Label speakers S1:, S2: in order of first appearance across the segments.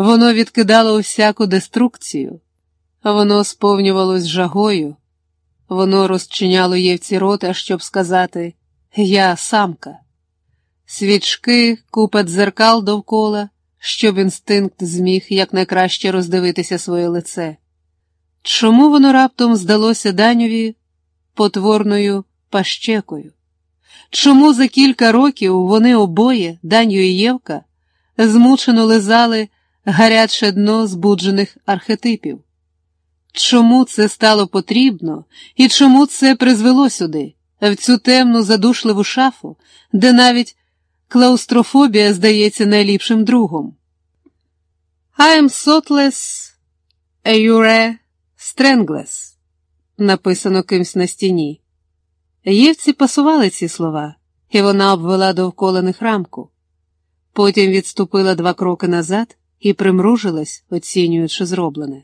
S1: Воно відкидало всяку деструкцію, воно сповнювалось жагою, воно розчиняло Євці рота, щоб сказати Я самка. Свічки, купа дзеркал довкола, щоб інстинкт зміг якнайкраще роздивитися своє лице. Чому воно раптом здалося Даньові потворною пащекою? Чому за кілька років вони обоє, Даню і Євка, змучено лизали гаряче дно збуджених архетипів? Чому це стало потрібно і чому це призвело сюди, в цю темну задушливу шафу, де навіть клаустрофобія здається найліпшим другом? I am thoughtless, you're Стренглес, написано кимсь на стіні. Євці пасували ці слова, і вона обвела довкола них рамку. Потім відступила два кроки назад і примружилась, оцінюючи зроблене.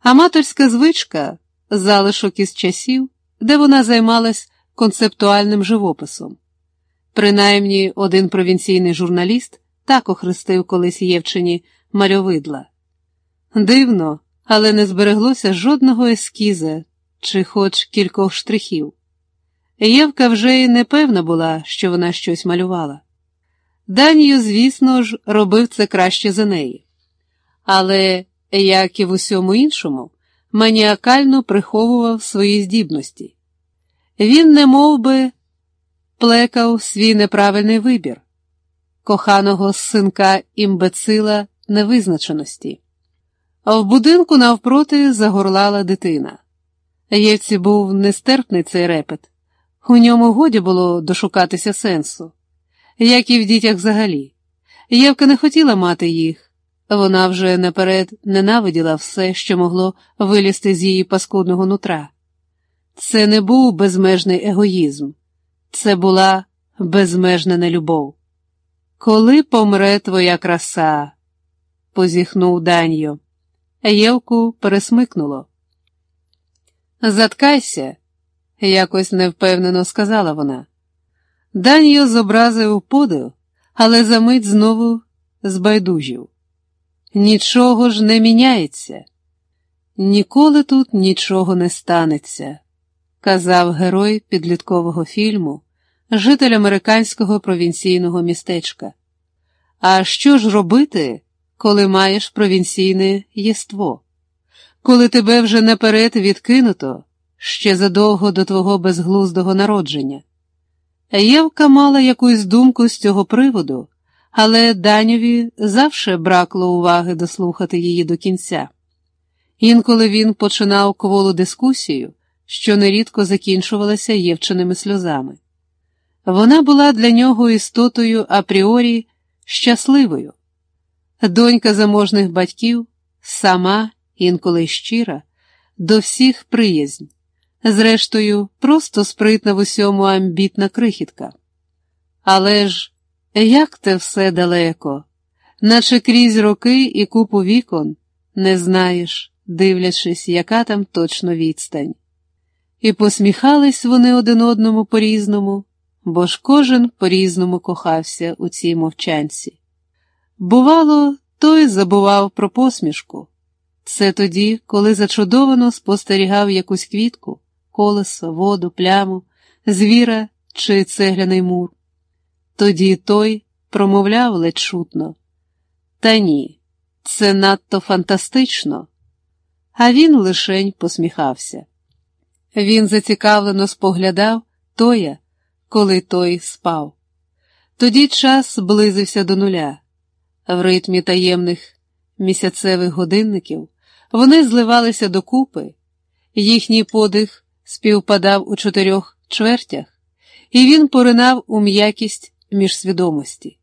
S1: Аматорська звичка залишок із часів, де вона займалась концептуальним живописом. Принаймні один провінційний журналіст так охрестив колись Євчині мальовидла. Дивно, але не збереглося жодного ескіза чи хоч кількох штрихів. Євка вже й не певна була, що вона щось малювала. Данію, звісно ж, робив це краще за неї. Але, як і в усьому іншому, маніакально приховував свої здібності. Він не мов би, плекав свій неправильний вибір, коханого синка імбецила невизначеності. А в будинку навпроти загорлала дитина. Євці був нестерпний цей репет, у ньому годі було дошукатися сенсу, як і в дітях взагалі. Євка не хотіла мати їх, вона вже наперед ненавиділа все, що могло вилізти з її паскудного нутра. Це не був безмежний егоїзм, це була безмежна нелюбов. Коли помре твоя краса, позіхнув Даньо. Євку пересмикнуло. Заткайся, якось невпевнено сказала вона. Даньо зобразив подив, але за мить знову збайдужив. Нічого ж не міняється, ніколи тут нічого не станеться, казав герой підліткового фільму, житель американського провінційного містечка. А що ж робити? коли маєш провінційне єство, коли тебе вже наперед відкинуто ще задовго до твого безглуздого народження. Євка мала якусь думку з цього приводу, але Даньові завше бракло уваги дослухати її до кінця. Інколи він починав кволу дискусію, що нерідко закінчувалася Євчиними сльозами. Вона була для нього істотою апріорі щасливою. Донька заможних батьків, сама, інколи щира, до всіх приязнь, зрештою, просто спритна в усьому амбітна крихітка. Але ж як те все далеко, наче крізь роки і купу вікон, не знаєш, дивлячись, яка там точно відстань. І посміхались вони один одному по різному, бо ж кожен по різному кохався у цій мовчанці. Бувало, той забував про посмішку. Це тоді, коли зачудовано спостерігав якусь квітку, колесо, воду, пляму, звіра чи цегляний мур. Тоді той промовляв ледь чутно. Та ні, це надто фантастично. А він лишень посміхався. Він зацікавлено споглядав тоя, коли той спав. Тоді час близився до нуля. В ритмі таємних місяцевих годинників вони зливалися докупи, їхній подих співпадав у чотирьох чвертях, і він поринав у м'якість міжсвідомості.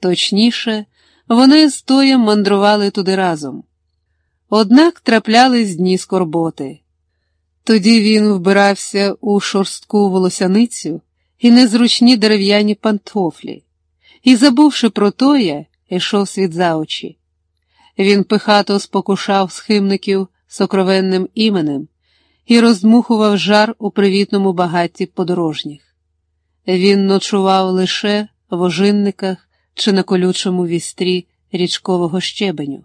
S1: Точніше, вони з тоєм мандрували туди разом. Однак траплялись дні скорботи. Тоді він вбирався у шорстку волосяницю і незручні дерев'яні пантофлі, і, забувши про тоя, йшов світ за очі. Він пихато спокушав схимників сокровенним іменем і роздмухував жар у привітному багатті подорожніх. Він ночував лише в ожинниках чи на колючому вістрі річкового щебеню.